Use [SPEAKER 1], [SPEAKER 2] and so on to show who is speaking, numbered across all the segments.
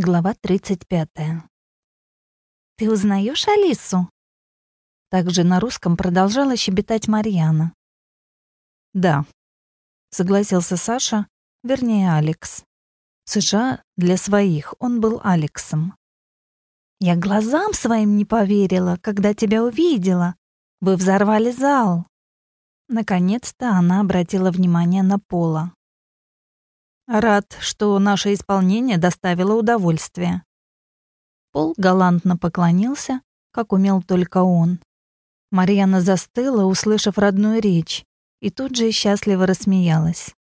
[SPEAKER 1] Глава 35. «Ты узнаешь Алису?» Также на русском продолжала щебетать Марьяна.
[SPEAKER 2] «Да», — согласился Саша, вернее, Алекс. В США для своих он был Алексом.
[SPEAKER 1] «Я глазам своим не поверила, когда тебя увидела. Вы взорвали зал». Наконец-то она обратила внимание на Пола.
[SPEAKER 2] Рад, что наше исполнение доставило удовольствие.
[SPEAKER 1] Пол галантно поклонился, как умел только он. Марьяна застыла, услышав родную речь, и тут же счастливо рассмеялась.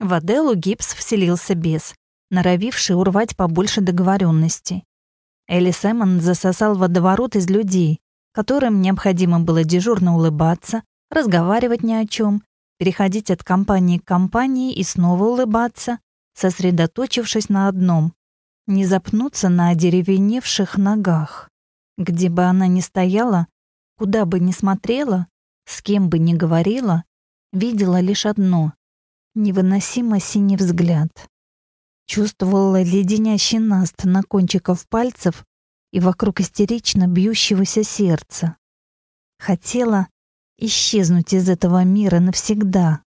[SPEAKER 1] В Аделу гипс вселился бес, норовивший урвать побольше договоренностей. Элли Сэммон засосал водоворот из людей, которым необходимо было дежурно улыбаться, разговаривать ни о чем переходить от компании к компании и снова улыбаться, сосредоточившись на одном — не запнуться на одеревеневших ногах. Где бы она ни стояла, куда бы ни смотрела, с кем бы ни говорила, видела лишь одно — невыносимо синий взгляд. Чувствовала леденящий наст на кончиках пальцев и вокруг истерично бьющегося сердца. Хотела, исчезнуть из этого мира навсегда.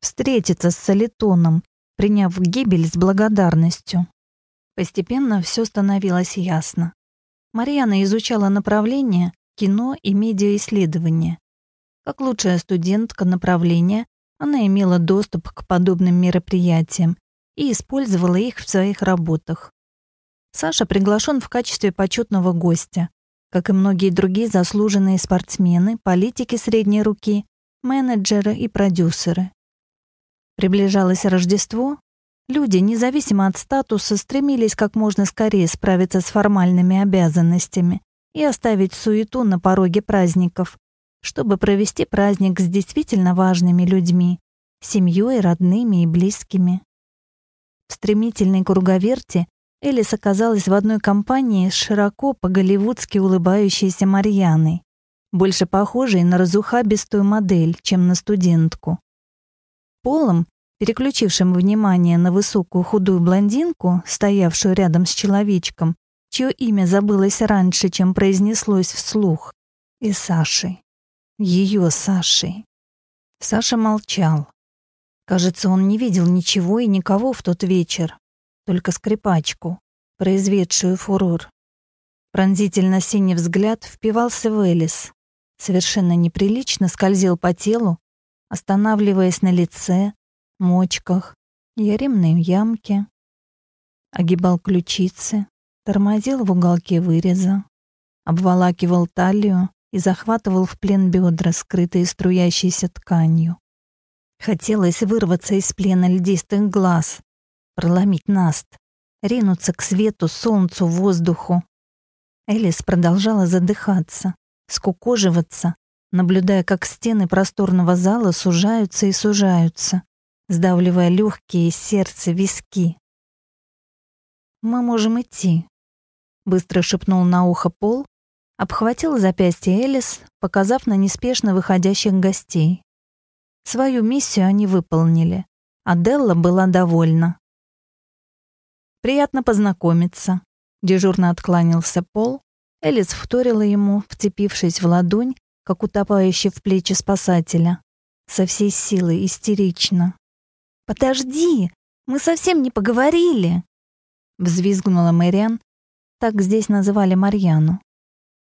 [SPEAKER 1] Встретиться с Солитоном, приняв гибель с благодарностью. Постепенно все становилось ясно. Марьяна изучала направление кино и медиаисследования. Как лучшая студентка направления, она имела доступ к подобным мероприятиям и использовала их в своих работах. Саша приглашен в качестве почетного гостя, как и многие другие заслуженные спортсмены, политики средней руки, менеджеры и продюсеры. Приближалось Рождество, люди, независимо от статуса, стремились как можно скорее справиться с формальными обязанностями и оставить суету на пороге праздников, чтобы провести праздник с действительно важными людьми, семьей, родными и близкими. В стремительной круговерти Элис оказалась в одной компании с широко по-голливудски улыбающейся Марьяной, больше похожей на разухабистую модель, чем на студентку. Полом, переключившим внимание на высокую худую блондинку, стоявшую рядом с человечком, чье имя забылось раньше, чем произнеслось вслух, и Сашей. Ее Сашей. Саша молчал. Кажется, он не видел ничего и никого в тот вечер, только скрипачку, произведшую фурор. Пронзительно синий взгляд впивался в Элис, совершенно неприлично скользил по телу, останавливаясь на лице, мочках, яремной ямке, огибал ключицы, тормозил в уголке выреза, обволакивал талию и захватывал в плен бедра, скрытые струящейся тканью. Хотелось вырваться из плена льдистых глаз, проломить наст, ринуться к свету, солнцу, воздуху. Элис продолжала задыхаться, скукоживаться, наблюдая, как стены просторного зала сужаются и сужаются, сдавливая легкие, сердце, виски. «Мы можем идти», — быстро шепнул на ухо Пол, обхватил запястье Элис, показав на неспешно выходящих гостей. Свою миссию они выполнили. Аделла была довольна. «Приятно познакомиться», — дежурно откланялся Пол. Элис вторила ему, вцепившись в ладонь, как утопающий в плечи спасателя. Со всей силы, истерично. «Подожди, мы совсем не поговорили!» Взвизгнула Мэриан, так здесь называли Марьяну.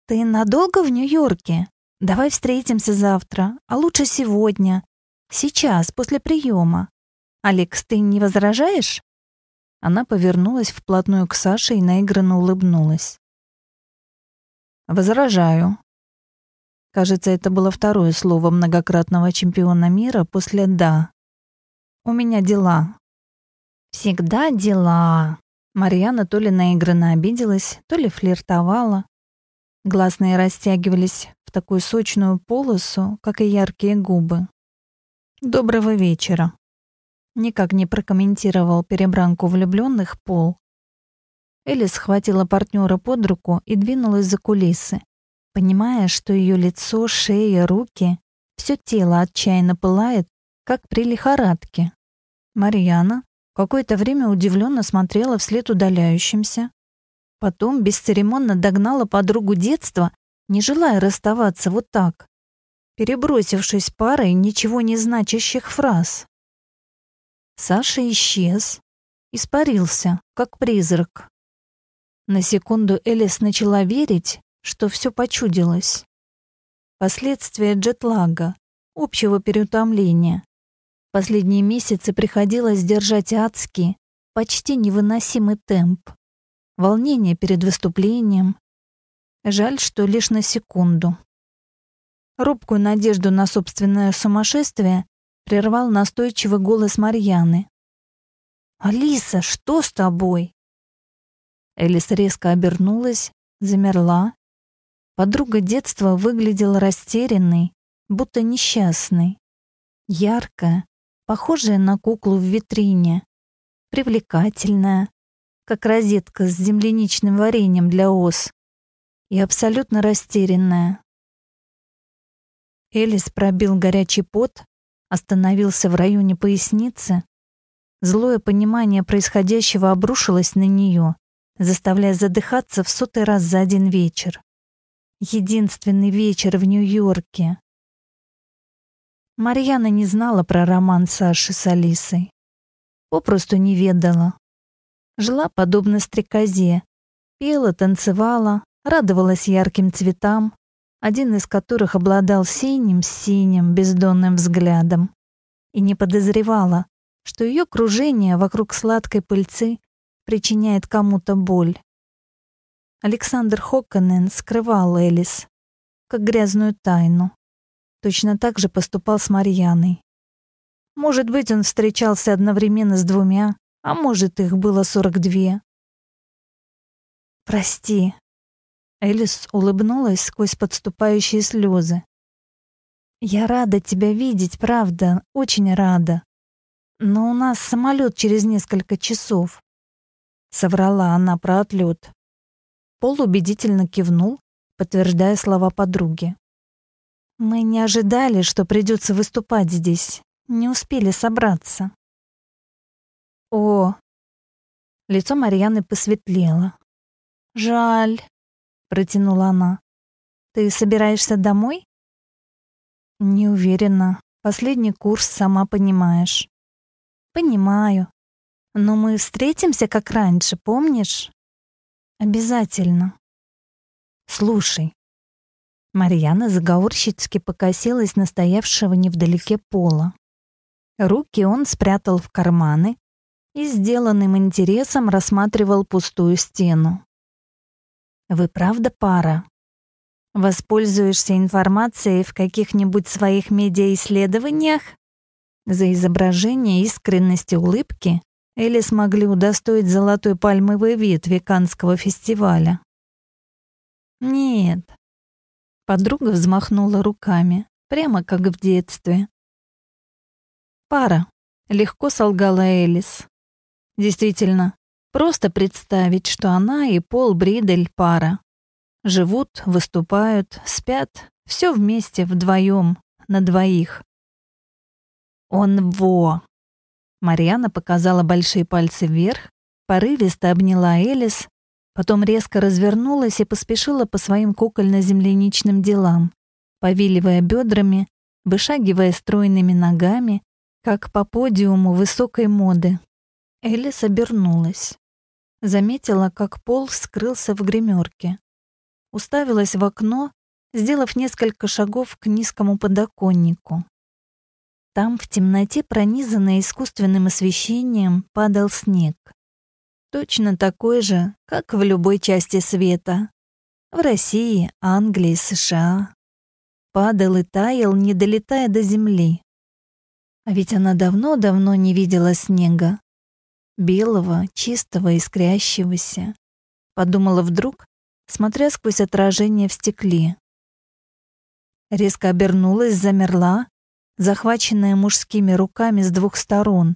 [SPEAKER 1] «Ты надолго в Нью-Йорке? Давай встретимся завтра, а лучше сегодня. Сейчас, после приема. Алекс, ты не возражаешь?»
[SPEAKER 2] Она повернулась вплотную к Саше и наигранно улыбнулась. «Возражаю». Кажется, это было второе слово многократного чемпиона мира после «да». «У меня дела».
[SPEAKER 1] «Всегда дела».
[SPEAKER 2] Марьяна то ли наигранно обиделась, то ли флиртовала. Гласные растягивались в такую сочную полосу, как и яркие губы. «Доброго вечера», никак не прокомментировал перебранку влюбленных Пол. Элли схватила партнера под руку и двинулась за кулисы, понимая, что ее лицо, шея, руки, все тело отчаянно пылает, как при лихорадке. Марьяна,
[SPEAKER 1] Какое-то время удивленно смотрела вслед удаляющимся. Потом бесцеремонно догнала подругу детства, не желая расставаться вот так, перебросившись парой ничего не значащих фраз. Саша исчез, испарился, как призрак. На секунду Элис начала верить, что все почудилось. Последствия джетлага, общего переутомления. Последние месяцы приходилось держать адский, почти невыносимый темп. Волнение перед выступлением. Жаль, что лишь на секунду. Робкую надежду на собственное сумасшествие прервал настойчивый голос Марьяны. «Алиса, что с тобой?» Элис резко обернулась, замерла. Подруга детства выглядела растерянной, будто несчастной. Яркая, похожая на куклу в витрине, привлекательная, как розетка с земляничным вареньем для ос, и абсолютно растерянная. Элис пробил горячий пот, остановился в районе поясницы. Злое понимание происходящего обрушилось на нее, заставляя задыхаться в сотый раз за один вечер. Единственный вечер в Нью-Йорке. Марьяна не знала про роман Саши с Алисой. Попросту не ведала. Жила подобно стрекозе. Пела, танцевала, радовалась ярким цветам, один из которых обладал синим-синим бездонным взглядом, и не подозревала, что ее кружение вокруг сладкой пыльцы причиняет кому-то боль. Александр Хокканен скрывал Элис, как грязную тайну. Точно так же поступал с Марьяной. Может быть, он встречался одновременно с двумя, а может, их было сорок две. «Прости», — Элис улыбнулась сквозь подступающие слезы. «Я рада тебя видеть, правда, очень рада. Но у нас самолет через несколько часов соврала она про отлет. Пол убедительно кивнул, подтверждая слова подруги. Мы не ожидали, что придется выступать здесь. Не успели собраться. О, лицо Марьяны посветлело. Жаль, протянула она. Ты собираешься домой? Не уверена. Последний курс, сама понимаешь. Понимаю. Но мы встретимся как раньше, помнишь? Обязательно. Слушай. Марьяна заговорщицки покосилась на стоявшего невдалеке пола. Руки он спрятал в карманы и сделанным интересом рассматривал пустую стену. «Вы правда пара? Воспользуешься информацией в каких-нибудь своих медиаисследованиях?» За изображение искренности улыбки или смогли удостоить золотой пальмовой ветви Канского фестиваля. Нет. Подруга взмахнула руками, прямо как в детстве. Пара. Легко солгала Элис. Действительно, просто представить, что она и Пол Бридель пара. Живут, выступают, спят, все вместе, вдвоем, на двоих. Он во, Марьяна показала большие пальцы вверх, порывисто обняла Элис, потом резко развернулась и поспешила по своим кукольно-земляничным делам, повиливая бедрами, вышагивая стройными ногами, как по подиуму высокой моды. Элис обернулась. Заметила, как пол скрылся в гримерке. Уставилась в окно, сделав несколько шагов к низкому подоконнику. Там, в темноте, пронизанной искусственным освещением, падал снег. Точно такой же, как в любой части света. В России, Англии, США. Падал и таял, не долетая до земли. А ведь она давно-давно не видела снега. Белого, чистого, искрящегося. Подумала вдруг, смотря сквозь отражение в стекле. Резко обернулась, замерла, захваченная мужскими руками с двух сторон,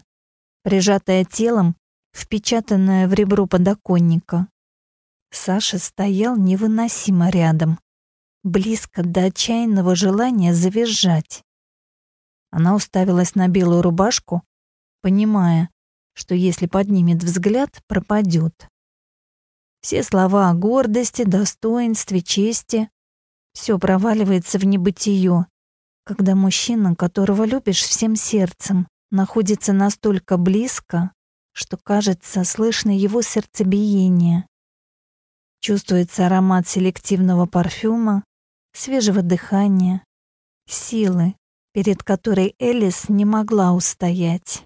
[SPEAKER 1] прижатая телом, впечатанная в ребро подоконника. Саша стоял невыносимо рядом, близко до отчаянного желания завизжать. Она уставилась на белую рубашку, понимая, что если поднимет взгляд, пропадет. Все слова о гордости, достоинстве, чести — все проваливается в небытие, когда мужчина, которого любишь всем сердцем, находится настолько близко, что, кажется, слышно его сердцебиение. Чувствуется аромат селективного парфюма, свежего дыхания, силы, перед которой Элис не могла устоять.